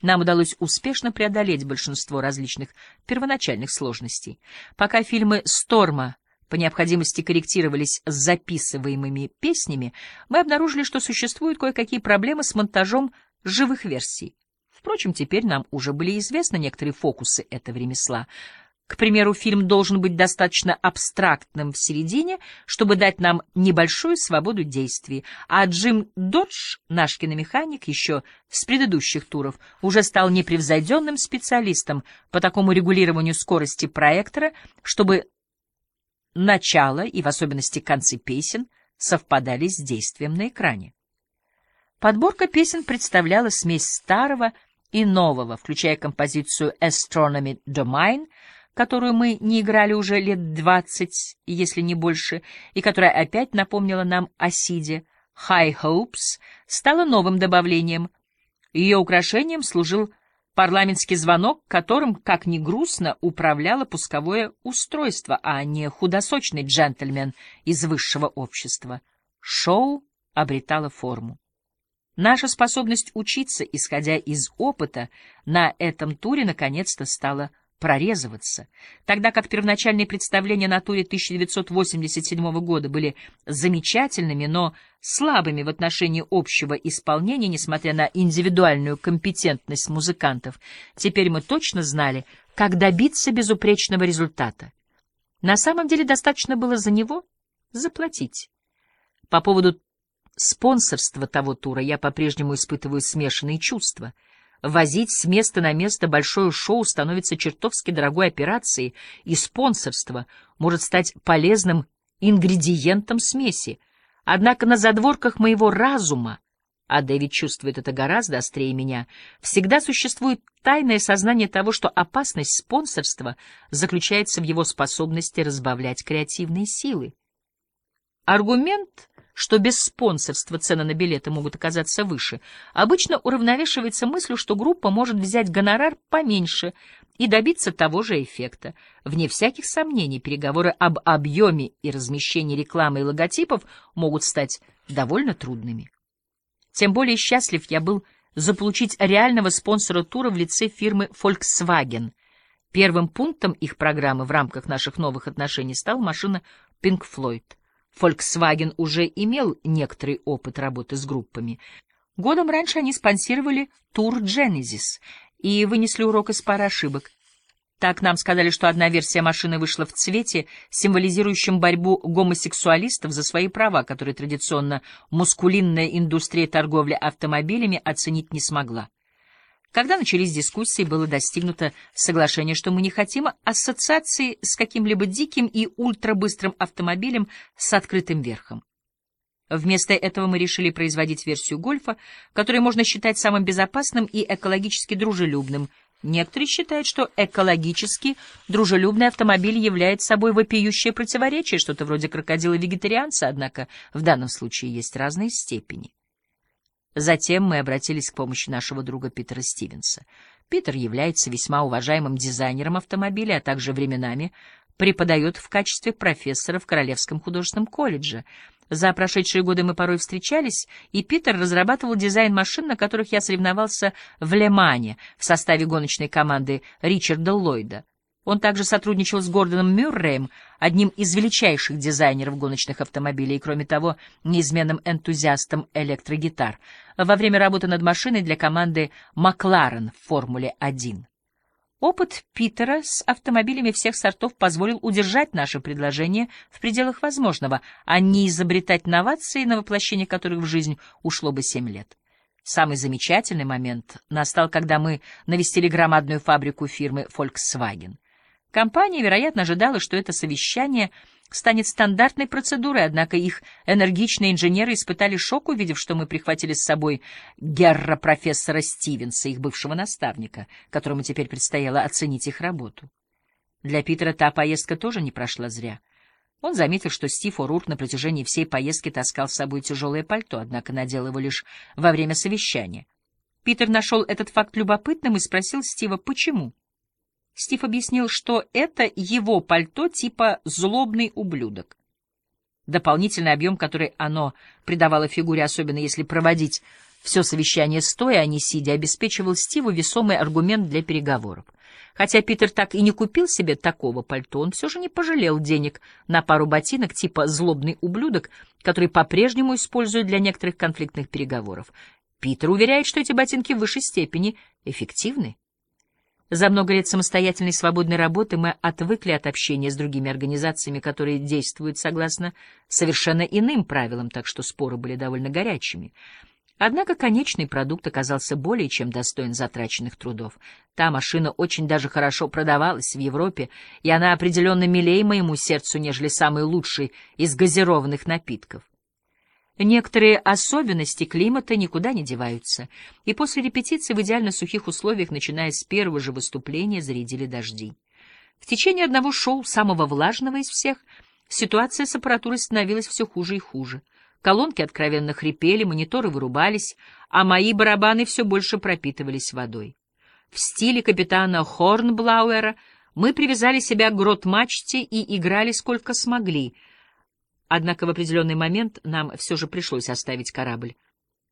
Нам удалось успешно преодолеть большинство различных первоначальных сложностей. Пока фильмы «Сторма» по необходимости корректировались с записываемыми песнями, мы обнаружили, что существуют кое-какие проблемы с монтажом живых версий. Впрочем, теперь нам уже были известны некоторые фокусы этого ремесла. К примеру, фильм должен быть достаточно абстрактным в середине, чтобы дать нам небольшую свободу действий, а Джим Додж, наш киномеханик, еще с предыдущих туров, уже стал непревзойденным специалистом по такому регулированию скорости проектора, чтобы начало и в особенности концы песен совпадали с действием на экране. Подборка песен представляла смесь старого и нового, включая композицию «Astronomy Domain», которую мы не играли уже лет двадцать, если не больше, и которая опять напомнила нам о Сиде. «High Hopes» стала новым добавлением. Ее украшением служил парламентский звонок, которым, как ни грустно, управляло пусковое устройство, а не худосочный джентльмен из высшего общества. Шоу обретало форму. Наша способность учиться, исходя из опыта, на этом туре наконец-то стала прорезываться, тогда как первоначальные представления на туре 1987 года были замечательными, но слабыми в отношении общего исполнения, несмотря на индивидуальную компетентность музыкантов. Теперь мы точно знали, как добиться безупречного результата. На самом деле достаточно было за него заплатить. По поводу спонсорства того тура я по-прежнему испытываю смешанные чувства. Возить с места на место большое шоу становится чертовски дорогой операцией, и спонсорство может стать полезным ингредиентом смеси. Однако на задворках моего разума, а Дэвид чувствует это гораздо острее меня, всегда существует тайное сознание того, что опасность спонсорства заключается в его способности разбавлять креативные силы. Аргумент что без спонсорства цены на билеты могут оказаться выше, обычно уравновешивается мыслью, что группа может взять гонорар поменьше и добиться того же эффекта. Вне всяких сомнений, переговоры об объеме и размещении рекламы и логотипов могут стать довольно трудными. Тем более счастлив я был заполучить реального спонсора тура в лице фирмы Volkswagen. Первым пунктом их программы в рамках наших новых отношений стала машина Pink Floyd. Volkswagen уже имел некоторый опыт работы с группами. Годом раньше они спонсировали тур Genesis и вынесли урок из пары ошибок. Так нам сказали, что одна версия машины вышла в цвете, символизирующем борьбу гомосексуалистов за свои права, которые традиционно мускулинная индустрия торговли автомобилями оценить не смогла. Когда начались дискуссии, было достигнуто соглашение, что мы не хотим ассоциации с каким-либо диким и ультрабыстрым автомобилем с открытым верхом. Вместо этого мы решили производить версию гольфа, который можно считать самым безопасным и экологически дружелюбным. Некоторые считают, что экологически дружелюбный автомобиль является собой вопиющее противоречие, что-то вроде крокодила-вегетарианца, однако в данном случае есть разные степени. Затем мы обратились к помощи нашего друга Питера Стивенса. Питер является весьма уважаемым дизайнером автомобиля, а также временами преподает в качестве профессора в Королевском художественном колледже. За прошедшие годы мы порой встречались, и Питер разрабатывал дизайн машин, на которых я соревновался в Лемане в составе гоночной команды Ричарда Ллойда. Он также сотрудничал с Гордоном Мюрреем, одним из величайших дизайнеров гоночных автомобилей и, кроме того, неизменным энтузиастом электрогитар, во время работы над машиной для команды «Макларен» в «Формуле-1». Опыт Питера с автомобилями всех сортов позволил удержать наше предложение в пределах возможного, а не изобретать новации, на воплощение которых в жизнь ушло бы семь лет. Самый замечательный момент настал, когда мы навестили громадную фабрику фирмы Volkswagen — Компания, вероятно, ожидала, что это совещание станет стандартной процедурой, однако их энергичные инженеры испытали шок, увидев, что мы прихватили с собой герра-профессора Стивенса, их бывшего наставника, которому теперь предстояло оценить их работу. Для Питера та поездка тоже не прошла зря. Он заметил, что Стив О'Рурк на протяжении всей поездки таскал с собой тяжелое пальто, однако надел его лишь во время совещания. Питер нашел этот факт любопытным и спросил Стива, почему. Стив объяснил, что это его пальто типа «злобный ублюдок». Дополнительный объем, который оно придавало фигуре, особенно если проводить все совещание стоя, а не сидя, обеспечивал Стиву весомый аргумент для переговоров. Хотя Питер так и не купил себе такого пальто, он все же не пожалел денег на пару ботинок типа «злобный ублюдок», который по-прежнему используют для некоторых конфликтных переговоров. Питер уверяет, что эти ботинки в высшей степени эффективны. За много лет самостоятельной свободной работы мы отвыкли от общения с другими организациями, которые действуют согласно совершенно иным правилам, так что споры были довольно горячими. Однако конечный продукт оказался более чем достоин затраченных трудов. Та машина очень даже хорошо продавалась в Европе, и она определенно милее моему сердцу, нежели самый лучший из газированных напитков. Некоторые особенности климата никуда не деваются, и после репетиции в идеально сухих условиях, начиная с первого же выступления, зарядили дожди. В течение одного шоу, самого влажного из всех, ситуация с аппаратурой становилась все хуже и хуже. Колонки откровенно хрипели, мониторы вырубались, а мои барабаны все больше пропитывались водой. В стиле капитана Хорнблауэра мы привязали себя к грот-мачте и играли сколько смогли — Однако в определенный момент нам все же пришлось оставить корабль.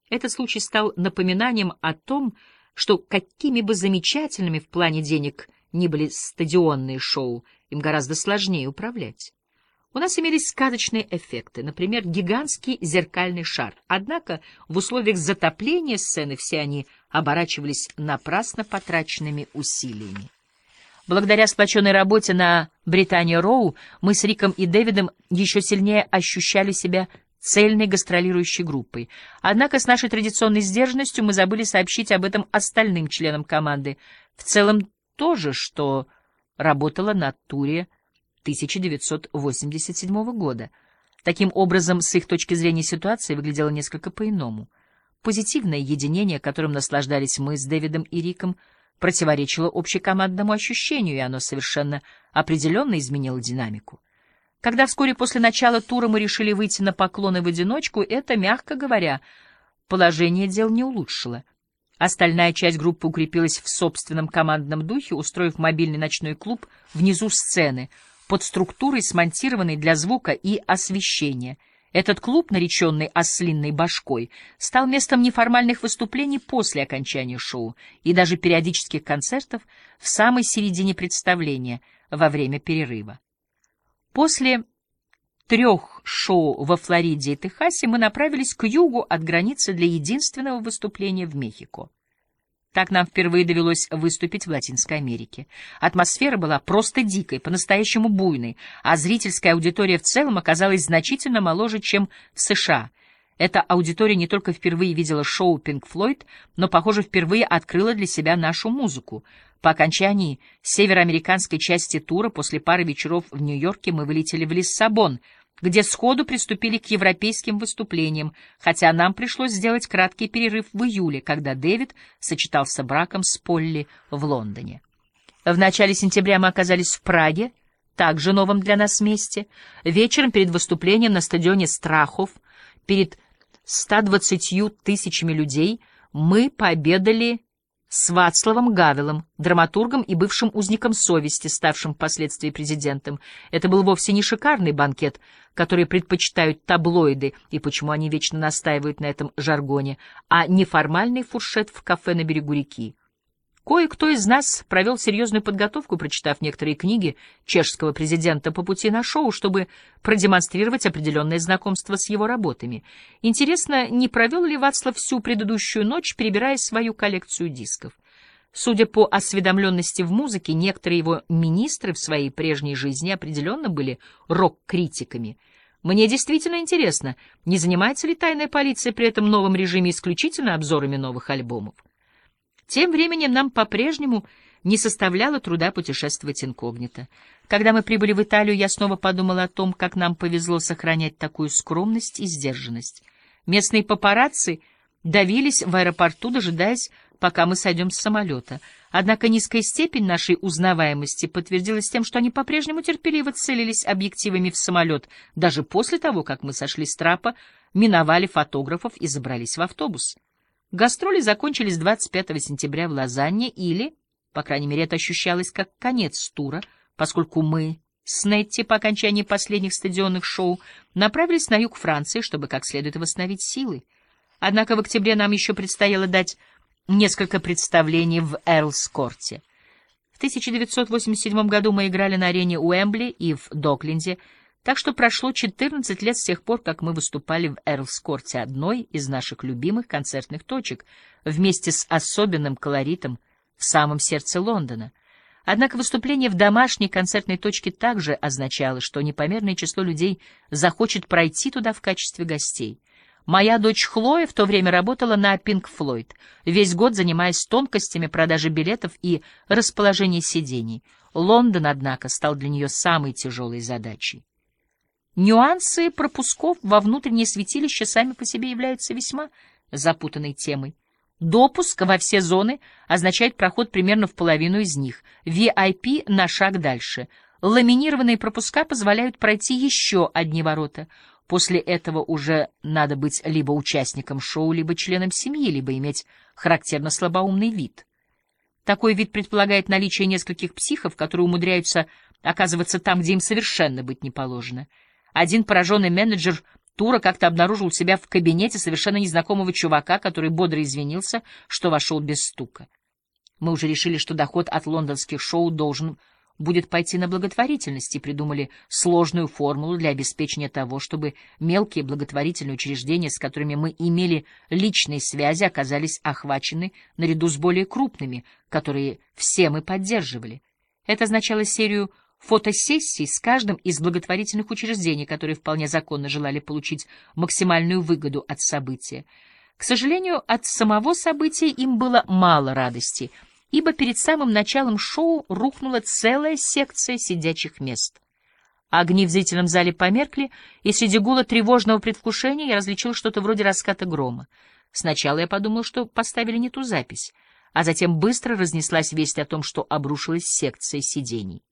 Этот случай стал напоминанием о том, что какими бы замечательными в плане денег ни были стадионные шоу, им гораздо сложнее управлять. У нас имелись сказочные эффекты, например, гигантский зеркальный шар. Однако в условиях затопления сцены все они оборачивались напрасно потраченными усилиями. Благодаря сплоченной работе на Британия Роу мы с Риком и Дэвидом еще сильнее ощущали себя цельной гастролирующей группой. Однако с нашей традиционной сдержанностью мы забыли сообщить об этом остальным членам команды. В целом то же, что работало на туре 1987 года. Таким образом, с их точки зрения ситуация выглядела несколько по-иному. Позитивное единение, которым наслаждались мы с Дэвидом и Риком — противоречило общекомандному ощущению, и оно совершенно определенно изменило динамику. Когда вскоре после начала тура мы решили выйти на поклоны в одиночку, это, мягко говоря, положение дел не улучшило. Остальная часть группы укрепилась в собственном командном духе, устроив мобильный ночной клуб внизу сцены, под структурой, смонтированной для звука и освещения — этот клуб, нареченный «Ослинной башкой», стал местом неформальных выступлений после окончания шоу и даже периодических концертов в самой середине представления во время перерыва. После трех шоу во Флориде и Техасе мы направились к югу от границы для единственного выступления в Мехико. Так нам впервые довелось выступить в Латинской Америке. Атмосфера была просто дикой, по-настоящему буйной, а зрительская аудитория в целом оказалась значительно моложе, чем в США. Эта аудитория не только впервые видела шоу Pink Floyd, но, похоже, впервые открыла для себя нашу музыку. По окончании североамериканской части тура после пары вечеров в Нью-Йорке мы вылетели в Лиссабон — где сходу приступили к европейским выступлениям, хотя нам пришлось сделать краткий перерыв в июле, когда Дэвид сочетался браком с Полли в Лондоне. В начале сентября мы оказались в Праге, также новом для нас месте. Вечером перед выступлением на стадионе Страхов перед 120 тысячами людей мы пообедали с Вацлавом Гавелом, драматургом и бывшим узником совести, ставшим впоследствии президентом. Это был вовсе не шикарный банкет, который предпочитают таблоиды, и почему они вечно настаивают на этом жаргоне, а неформальный фуршет в кафе на берегу реки. Кое-кто из нас провел серьезную подготовку, прочитав некоторые книги чешского президента по пути на шоу, чтобы продемонстрировать определенное знакомство с его работами. Интересно, не провел ли Вацлав всю предыдущую ночь, перебирая свою коллекцию дисков? Судя по осведомленности в музыке, некоторые его министры в своей прежней жизни определенно были рок-критиками. Мне действительно интересно, не занимается ли тайная полиция при этом новом режиме исключительно обзорами новых альбомов? Тем временем нам по-прежнему не составляло труда путешествовать инкогнито. Когда мы прибыли в Италию, я снова подумала о том, как нам повезло сохранять такую скромность и сдержанность. Местные папарацци давились в аэропорту, дожидаясь, пока мы сойдем с самолета. Однако низкая степень нашей узнаваемости подтвердилась тем, что они по-прежнему терпеливо целились объективами в самолет, даже после того, как мы сошли с трапа, миновали фотографов и забрались в автобус. Гастроли закончились 25 сентября в Лозанне или, по крайней мере, это ощущалось как конец тура, поскольку мы с Нетти по окончании последних стадионных шоу направились на юг Франции, чтобы как следует восстановить силы. Однако в октябре нам еще предстояло дать несколько представлений в Эрлскорте. В 1987 году мы играли на арене Уэмбли и в Докленде, так что прошло 14 лет с тех пор, как мы выступали в Эрлскорте, одной из наших любимых концертных точек, вместе с особенным колоритом в самом сердце Лондона. Однако выступление в домашней концертной точке также означало, что непомерное число людей захочет пройти туда в качестве гостей. Моя дочь Хлоя в то время работала на Pink Floyd, весь год занимаясь тонкостями продажи билетов и расположения сидений. Лондон, однако, стал для нее самой тяжелой задачей. Нюансы пропусков во внутреннее святилище сами по себе являются весьма запутанной темой. Допуск во все зоны означает проход примерно в половину из них, VIP на шаг дальше. Ламинированные пропуска позволяют пройти еще одни ворота. После этого уже надо быть либо участником шоу, либо членом семьи, либо иметь характерно слабоумный вид. Такой вид предполагает наличие нескольких психов, которые умудряются оказываться там, где им совершенно быть не положено. Один пораженный менеджер тура как-то обнаружил себя в кабинете совершенно незнакомого чувака, который бодро извинился, что вошел без стука. Мы уже решили, что доход от лондонских шоу должен будет пойти на благотворительность, и придумали сложную формулу для обеспечения того, чтобы мелкие благотворительные учреждения, с которыми мы имели личные связи, оказались охвачены наряду с более крупными, которые все мы поддерживали. Это означало серию фотосессий с каждым из благотворительных учреждений, которые вполне законно желали получить максимальную выгоду от события. К сожалению, от самого события им было мало радости, ибо перед самым началом шоу рухнула целая секция сидячих мест. Огни в зрительном зале померкли, и среди гула тревожного предвкушения я различил что-то вроде раската грома. Сначала я подумал, что поставили не ту запись, а затем быстро разнеслась весть о том, что обрушилась секция сидений.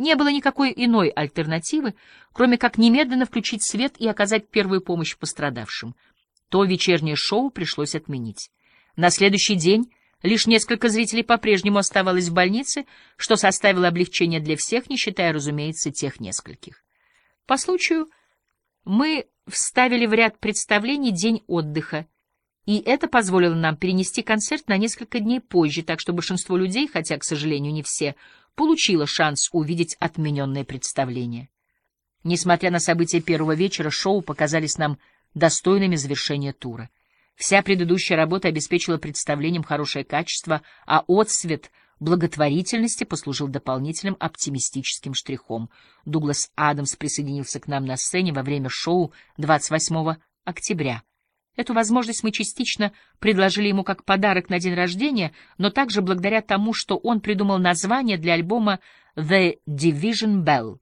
Не было никакой иной альтернативы, кроме как немедленно включить свет и оказать первую помощь пострадавшим. То вечернее шоу пришлось отменить. На следующий день лишь несколько зрителей по-прежнему оставалось в больнице, что составило облегчение для всех, не считая, разумеется, тех нескольких. По случаю мы вставили в ряд представлений день отдыха, и это позволило нам перенести концерт на несколько дней позже, так что большинство людей, хотя, к сожалению, не все, получила шанс увидеть отмененное представление. Несмотря на события первого вечера, шоу показались нам достойными завершения тура. Вся предыдущая работа обеспечила представлением хорошее качество, а отсвет благотворительности послужил дополнительным оптимистическим штрихом. Дуглас Адамс присоединился к нам на сцене во время шоу 28 октября. Эту возможность мы частично предложили ему как подарок на день рождения, но также благодаря тому, что он придумал название для альбома «The Division Bell».